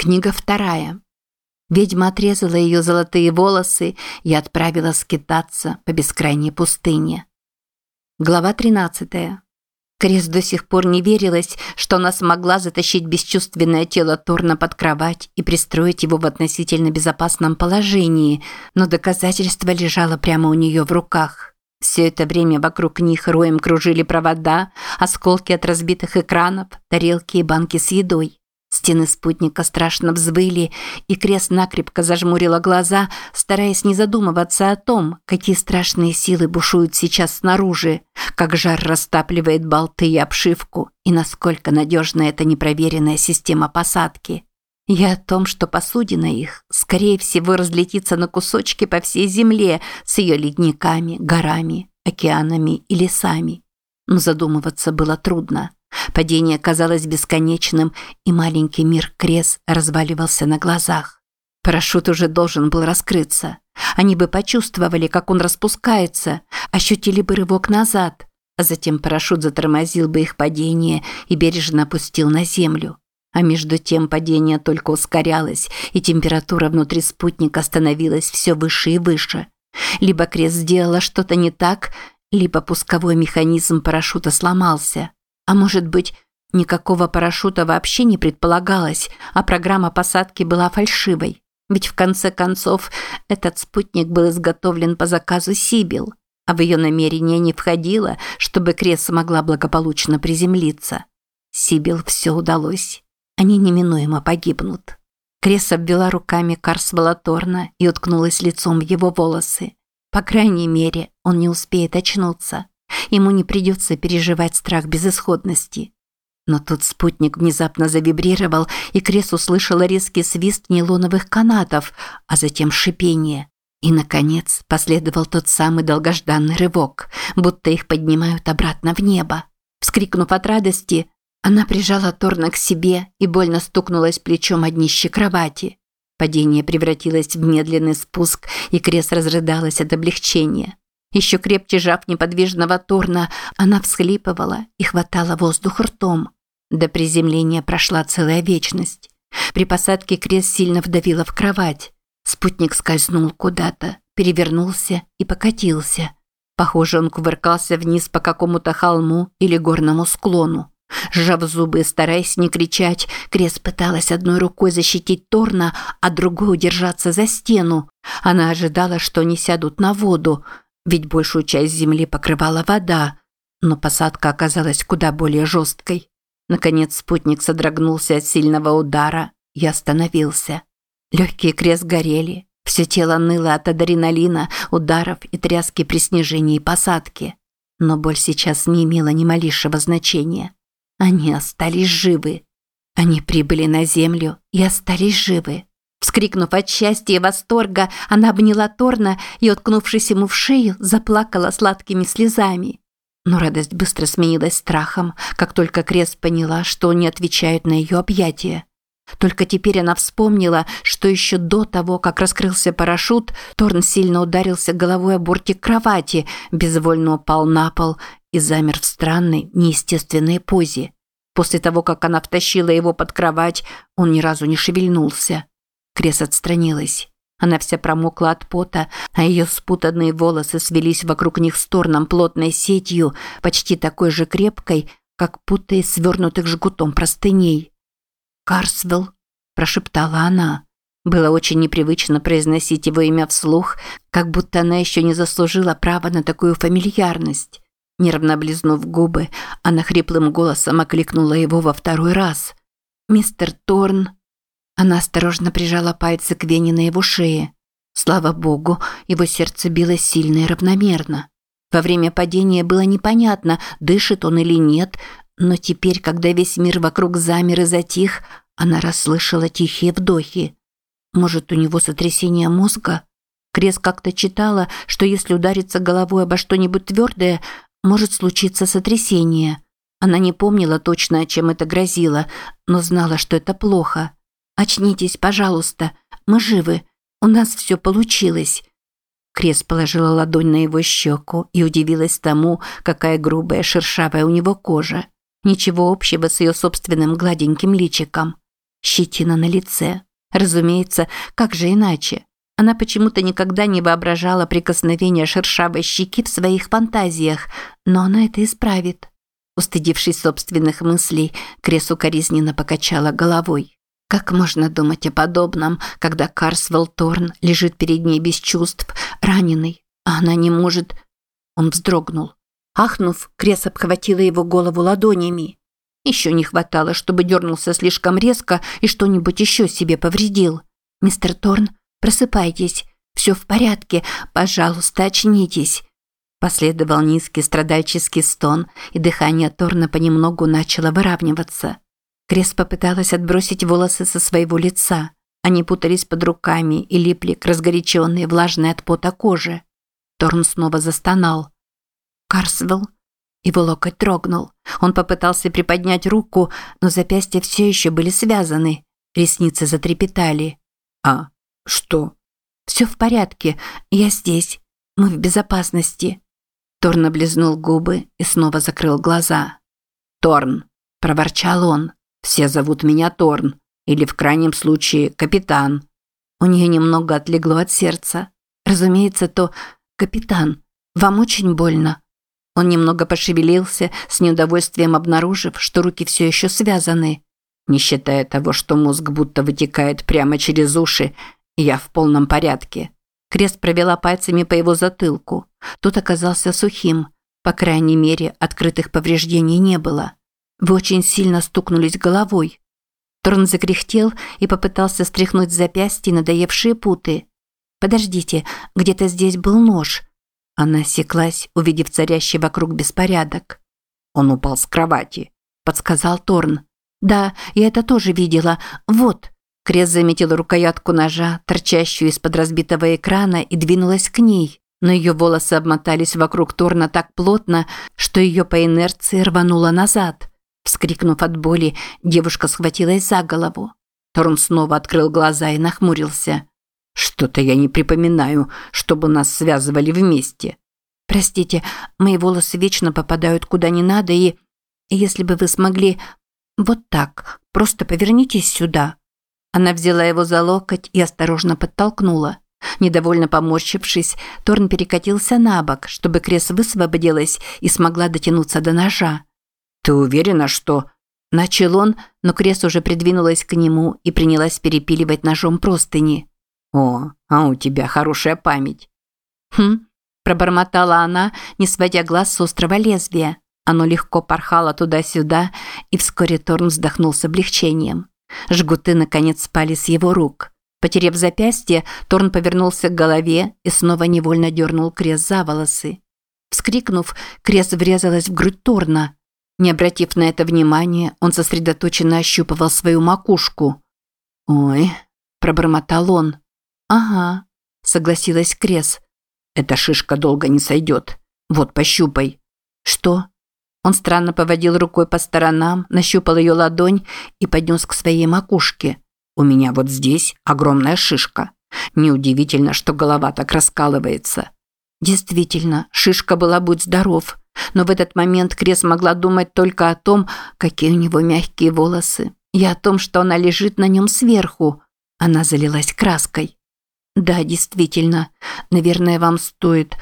Книга вторая. Ведьма отрезала ее золотые волосы и отправила скитаться по бескрайней пустыне. Глава 13. Крес до сих пор не верилась, что она смогла затащить бесчувственное тело Торна под кровать и пристроить его в относительно безопасном положении, но доказательство лежало прямо у нее в руках. Все это время вокруг них роем кружили провода, осколки от разбитых экранов, тарелки и банки с едой. Стены спутника страшно взвыли, и Крес накрепко зажмурила глаза, стараясь не задумываться о том, какие страшные силы бушуют сейчас снаружи, как жар растапливает болты и обшивку, и насколько надежна эта непроверенная система посадки. И о том, что посудина их, скорее всего, разлетится на кусочки по всей земле с ее ледниками, горами, океанами и лесами. Но задумываться было трудно. Падение казалось бесконечным, и маленький мир Крес разваливался на глазах. Парашют уже должен был раскрыться. Они бы почувствовали, как он распускается, ощутили бы рывок назад, а затем парашют затормозил бы их падение и бережно опустил на землю. А между тем падение только ускорялось, и температура внутри спутника становилась все выше и выше. Либо Крес сделала что-то не так, либо пусковой механизм парашюта сломался. А может быть, никакого парашюта вообще не предполагалось, а программа посадки была фальшивой. Ведь в конце концов этот спутник был изготовлен по заказу Сибил, а в ее намерение не входило, чтобы Крес смогла благополучно приземлиться. Сибил все удалось. Они неминуемо погибнут. Крес обвела руками Карсвелла Торна и уткнулась лицом в его волосы. По крайней мере, он не успеет очнуться. Ему не придется переживать страх безысходности. Но тут спутник внезапно завибрировал, и Крес услышала резкий свист нейлоновых канатов, а затем шипение. И, наконец, последовал тот самый долгожданный рывок, будто их поднимают обратно в небо. Вскрикнув от радости, она прижала Торна к себе и больно стукнулась плечом о днище кровати. Падение превратилось в медленный спуск, и Крес разрыдалась от облегчения. Еще крепче жав неподвижного Торна, она всхлипывала и хватала воздух ртом. До приземления прошла целая вечность. При посадке крест сильно вдавила в кровать. Спутник скользнул куда-то, перевернулся и покатился. Похоже, он кувыркался вниз по какому-то холму или горному склону. Сжав зубы и стараясь не кричать, Крес пыталась одной рукой защитить Торна, а другой удержаться за стену. Она ожидала, что они сядут на воду, ведь большую часть земли покрывала вода, но посадка оказалась куда более жесткой. Наконец спутник содрогнулся от сильного удара и остановился. Легкие крест горели, все тело ныло от адреналина, ударов и тряски при снижении посадки. Но боль сейчас не имела ни малейшего значения. Они остались живы. Они прибыли на землю и остались живы. Вскрикнув от счастья и восторга, она обняла Торна и, уткнувшись ему в шею, заплакала сладкими слезами. Но радость быстро сменилась страхом, как только Крест поняла, что не отвечают на ее объятия. Только теперь она вспомнила, что еще до того, как раскрылся парашют, Торн сильно ударился головой о бортик кровати, безвольно упал на пол и замер в странной, неестественной позе. После того, как она втащила его под кровать, он ни разу не шевельнулся. Крес отстранилась. Она вся промокла от пота, а ее спутанные волосы свелись вокруг них сторном плотной сетью, почти такой же крепкой, как путы свернутых жгутом простыней. «Карсвелл», – прошептала она. Было очень непривычно произносить его имя вслух, как будто она еще не заслужила права на такую фамильярность. Нервно облизнув губы, она хриплым голосом окликнула его во второй раз. «Мистер Торн», она осторожно прижала пальцы к вене на его шее. Слава богу, его сердце билось сильно и равномерно. Во время падения было непонятно, дышит он или нет, но теперь, когда весь мир вокруг замер и затих, она расслышала тихие вдохи. Может, у него сотрясение мозга? Крес как-то читала, что если удариться головой обо что-нибудь твердое, может случиться сотрясение. Она не помнила точно, чем это грозило, но знала, что это плохо. «Очнитесь, пожалуйста. Мы живы. У нас все получилось». Крес положила ладонь на его щеку и удивилась тому, какая грубая, шершавая у него кожа. Ничего общего с ее собственным гладеньким личиком. щетина на лице. Разумеется, как же иначе? Она почему-то никогда не воображала прикосновения шершавой щеки в своих фантазиях, но она это исправит. Устыдившись собственных мыслей, Крес укоризненно покачала головой. Как можно думать о подобном, когда Карсвелл Торн лежит перед ней без чувств, раненый, а она не может... Он вздрогнул. Ахнув, Крес обхватила его голову ладонями. Еще не хватало, чтобы дернулся слишком резко и что-нибудь еще себе повредил. «Мистер Торн, просыпайтесь. Все в порядке. Пожалуйста, очнитесь». Последовал низкий страдальческий стон, и дыхание Торна понемногу начало выравниваться. Крес попыталась отбросить волосы со своего лица. Они путались под руками и липли к разгоряченной, влажной от пота коже. Торн снова застонал. «Карсвелл?» Его локоть трогнул. Он попытался приподнять руку, но запястья все еще были связаны. Ресницы затрепетали. «А, что?» «Все в порядке. Я здесь. Мы в безопасности». Торн облизнул губы и снова закрыл глаза. «Торн!» – проворчал он. Все зовут меня Торн, или в крайнем случае капитан. У нее немного отлегло от сердца. Разумеется, то капитан. Вам очень больно. Он немного пошевелился, с неудовольствием обнаружив, что руки все еще связаны. Не считая того, что мозг будто вытекает прямо через уши, я в полном порядке. Крест провела пальцами по его затылку. Тот оказался сухим. По крайней мере, открытых повреждений не было. Вы очень сильно стукнулись головой. Торн закряхтел и попытался стряхнуть с запястья надоевшие путы. Подождите, где-то здесь был нож. Она осеклась, увидев царящий вокруг беспорядок. Он упал с кровати, подсказал Торн. Да, я это тоже видела. Вот. Крес заметила рукоятку ножа, торчащую из-под разбитого экрана, и двинулась к ней. Но ее волосы обмотались вокруг Торна так плотно, что ее по инерции рвануло назад. Вскрикнув от боли, девушка схватилась за голову. Торн снова открыл глаза и нахмурился. «Что-то я не припоминаю, чтобы нас связывали вместе». «Простите, мои волосы вечно попадают куда не надо, и... Если бы вы смогли... Вот так, просто повернитесь сюда». Она взяла его за локоть и осторожно подтолкнула. Недовольно поморщившись, Торн перекатился на бок, чтобы Крес высвободилась и смогла дотянуться до ножа. «Ты уверена, что...» Начал он, но Крес уже придвинулась к нему и принялась перепиливать ножом простыни. «О, а у тебя хорошая память». «Хм», – пробормотала она, не сводя глаз с острого лезвия. Оно легко порхало туда-сюда, и вскоре Торн вздохнул с облегчением. Жгуты, наконец, спали с его рук. Потерев запястье, Торн повернулся к голове и снова невольно дернул Крес за волосы. Вскрикнув, Крес врезалась в грудь Торна – не обратив на это внимания, он сосредоточенно ощупывал свою макушку. «Ой», – пробормотал он. «Ага», – согласилась Крес. «Эта шишка долго не сойдет. Вот, пощупай». «Что?» Он странно поводил рукой по сторонам, нащупал ее ладонь и поднес к своей макушке. «У меня вот здесь огромная шишка. Неудивительно, что голова так раскалывается». Действительно, шишка была «Будь здоров», но в этот момент Крес могла думать только о том, какие у него мягкие волосы, и о том, что она лежит на нем сверху. Она залилась краской. «Да, действительно, наверное, вам стоит...»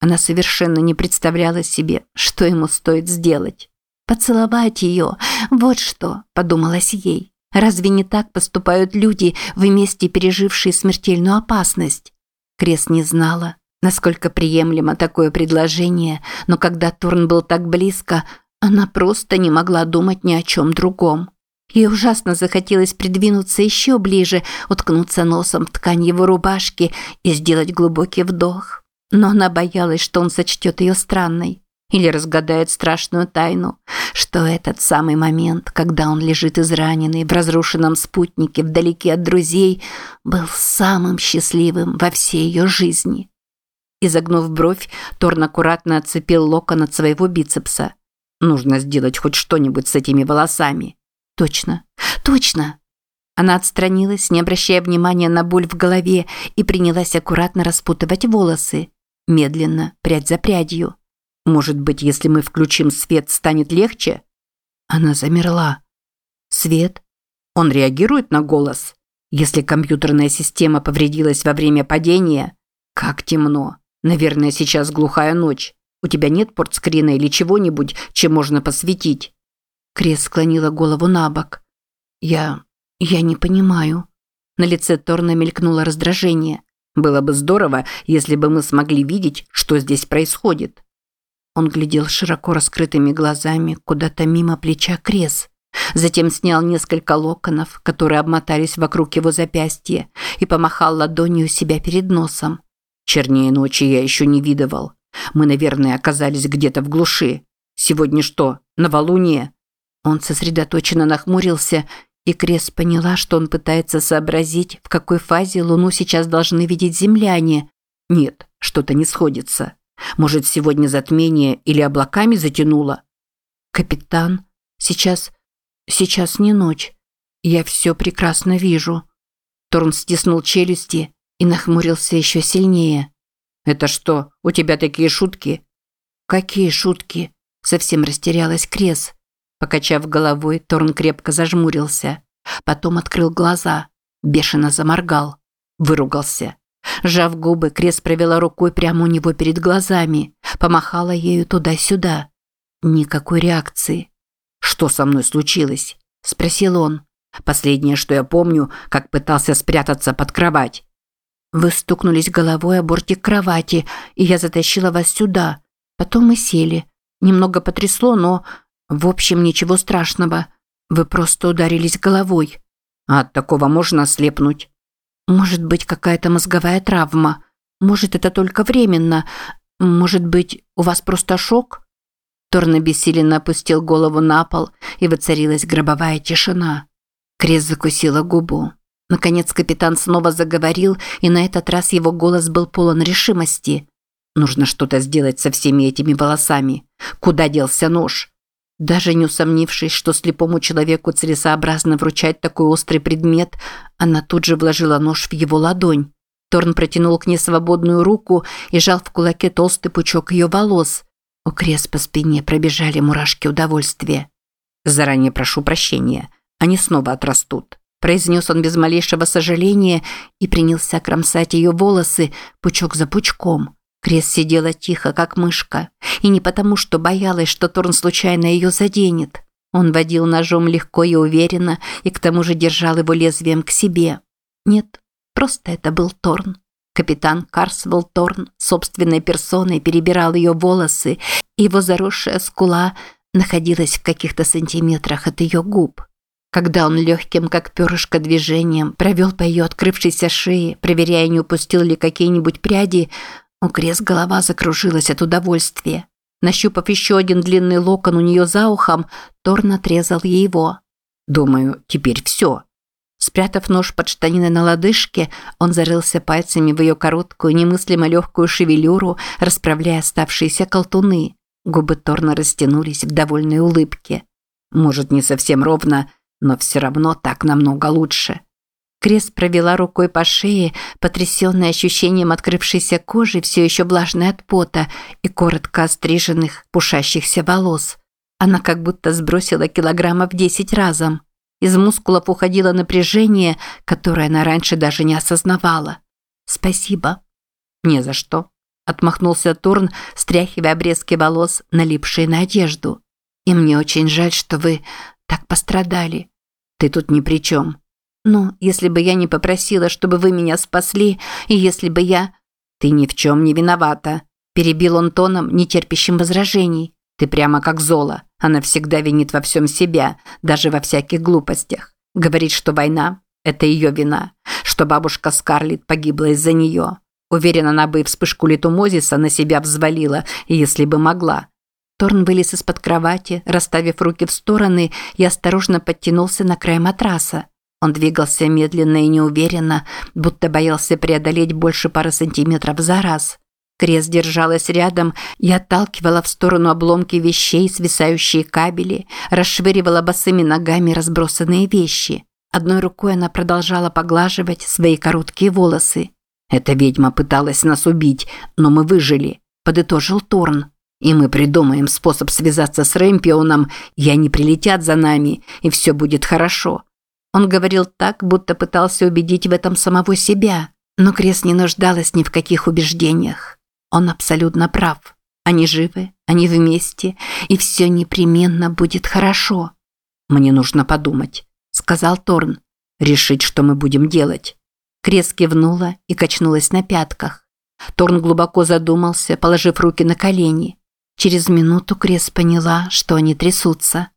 Она совершенно не представляла себе, что ему стоит сделать. «Поцеловать ее, вот что», – подумалось ей. «Разве не так поступают люди, вместе пережившие смертельную опасность?» Крес не знала, Насколько приемлемо такое предложение, но когда Турн был так близко, она просто не могла думать ни о чем другом. Ей ужасно захотелось придвинуться еще ближе, уткнуться носом в ткань его рубашки и сделать глубокий вдох. Но она боялась, что он сочтет ее странной или разгадает страшную тайну, что этот самый момент, когда он лежит израненный в разрушенном спутнике вдалеке от друзей, был самым счастливым во всей ее жизни. Изогнув бровь, Торн аккуратно отцепил локон от своего бицепса. Нужно сделать хоть что-нибудь с этими волосами. Точно, точно. Она отстранилась, не обращая внимания на боль в голове, и принялась аккуратно распутывать волосы. Медленно, прядь за прядью. Может быть, если мы включим свет, станет легче? Она замерла. Свет? Он реагирует на голос? Если компьютерная система повредилась во время падения... Как темно. Наверное, сейчас глухая ночь. У тебя нет портскрина или чего-нибудь, чем можно посветить?» Крес склонила голову на бок. «Я... я не понимаю». На лице Торна мелькнуло раздражение. «Было бы здорово, если бы мы смогли видеть, что здесь происходит». Он глядел широко раскрытыми глазами куда-то мимо плеча Крес. Затем снял несколько локонов, которые обмотались вокруг его запястья, и помахал ладонью себя перед носом. «Чернее ночи я еще не видывал. Мы, наверное, оказались где-то в глуши. Сегодня что, новолуние?» Он сосредоточенно нахмурился, и Крес поняла, что он пытается сообразить, в какой фазе Луну сейчас должны видеть земляне. Нет, что-то не сходится. Может, сегодня затмение или облаками затянуло? Капитан, сейчас... сейчас не ночь. Я все прекрасно вижу. Торн стиснул челюсти и нахмурился еще сильнее. «Это что, у тебя такие шутки?» «Какие шутки?» Совсем растерялась Крес. Покачав головой, Торн крепко зажмурился. Потом открыл глаза. Бешено заморгал. Выругался. Сжав губы, Крес провела рукой прямо у него перед глазами. Помахала ею туда-сюда. Никакой реакции. «Что со мной случилось?» – спросил он. «Последнее, что я помню, как пытался спрятаться под кровать. Вы стукнулись головой о бортик кровати, и я затащила вас сюда. Потом мы сели. Немного потрясло, но... В общем, ничего страшного. Вы просто ударились головой. А от такого можно ослепнуть? Может быть, какая-то мозговая травма. Может, это только временно. Может быть, у вас просто шок? Торн бессиленно опустил голову на пол, и воцарилась гробовая тишина. Крес закусила губу. Наконец капитан снова заговорил, и на этот раз его голос был полон решимости. «Нужно что-то сделать со всеми этими волосами. Куда делся нож?» Даже не усомнившись, что слепому человеку целесообразно вручать такой острый предмет, она тут же вложила нож в его ладонь. Торн протянул к ней свободную руку и жал в кулаке толстый пучок ее волос. У Крес по спине пробежали мурашки удовольствия. «Заранее прошу прощения. Они снова отрастут» произнес он без малейшего сожаления и принялся кромсать ее волосы пучок за пучком. Крес сидела тихо, как мышка, и не потому, что боялась, что Торн случайно ее заденет. Он водил ножом легко и уверенно, и к тому же держал его лезвием к себе. Нет, просто это был Торн. Капитан Карсвелл Торн собственной персоной перебирал ее волосы, и его заросшая скула находилась в каких-то сантиметрах от ее губ. Когда он легким, как перышко, движением провел по ее открывшейся шее, проверяя, не упустил ли какие-нибудь пряди, у Крес голова закружилась от удовольствия. Нащупав еще один длинный локон у нее за ухом, Торн отрезал ей его. «Думаю, теперь все». Спрятав нож под штаниной на лодыжке, он зарылся пальцами в ее короткую, немыслимо легкую шевелюру, расправляя оставшиеся колтуны. Губы Торна растянулись в довольной улыбке. «Может, не совсем ровно, но все равно так намного лучше. Крес провела рукой по шее, потрясенная ощущением открывшейся кожи, все еще влажной от пота и коротко остриженных, пушащихся волос. Она как будто сбросила килограммов десять разом. Из мускулов уходило напряжение, которое она раньше даже не осознавала. «Спасибо». «Не за что», – отмахнулся Турн, стряхивая обрезки волос, налипшие на одежду. «И мне очень жаль, что вы так пострадали. Ты тут ни при чем. Ну, если бы я не попросила, чтобы вы меня спасли, и если бы я... Ты ни в чем не виновата. Перебил он тоном, не терпящим возражений. Ты прямо как Зола. Она всегда винит во всем себя, даже во всяких глупостях. Говорит, что война – это ее вина, что бабушка Скарлетт погибла из-за нее. Уверена, она бы и вспышку литумозиса на себя взвалила, если бы могла. Торн вылез из-под кровати, расставив руки в стороны и осторожно подтянулся на край матраса. Он двигался медленно и неуверенно, будто боялся преодолеть больше пары сантиметров за раз. Крес держалась рядом и отталкивала в сторону обломки вещей, свисающие кабели, расшвыривала босыми ногами разбросанные вещи. Одной рукой она продолжала поглаживать свои короткие волосы. «Эта ведьма пыталась нас убить, но мы выжили», – подытожил Торн. И мы придумаем способ связаться с Рэмпионом, и они прилетят за нами, и все будет хорошо. Он говорил так, будто пытался убедить в этом самого себя, но Крес не нуждалась ни в каких убеждениях. Он абсолютно прав. Они живы, они вместе, и все непременно будет хорошо. «Мне нужно подумать», – сказал Торн. «Решить, что мы будем делать». Крес кивнула и качнулась на пятках. Торн глубоко задумался, положив руки на колени. Через минуту Крес поняла, что они трясутся.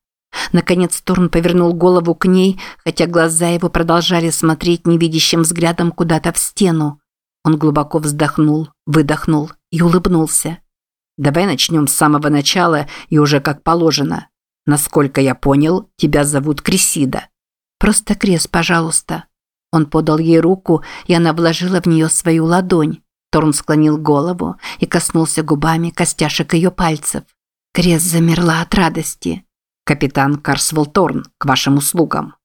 Наконец Торн повернул голову к ней, хотя глаза его продолжали смотреть невидящим взглядом куда-то в стену. Он глубоко вздохнул, выдохнул и улыбнулся. «Давай начнем с самого начала и уже как положено. Насколько я понял, тебя зовут Крисида». «Просто Крес, пожалуйста». Он подал ей руку, и она вложила в нее свою ладонь. Торн склонил голову и коснулся губами костяшек ее пальцев. Крес замерла от радости. «Капитан Карсвелл Торн, к вашим услугам».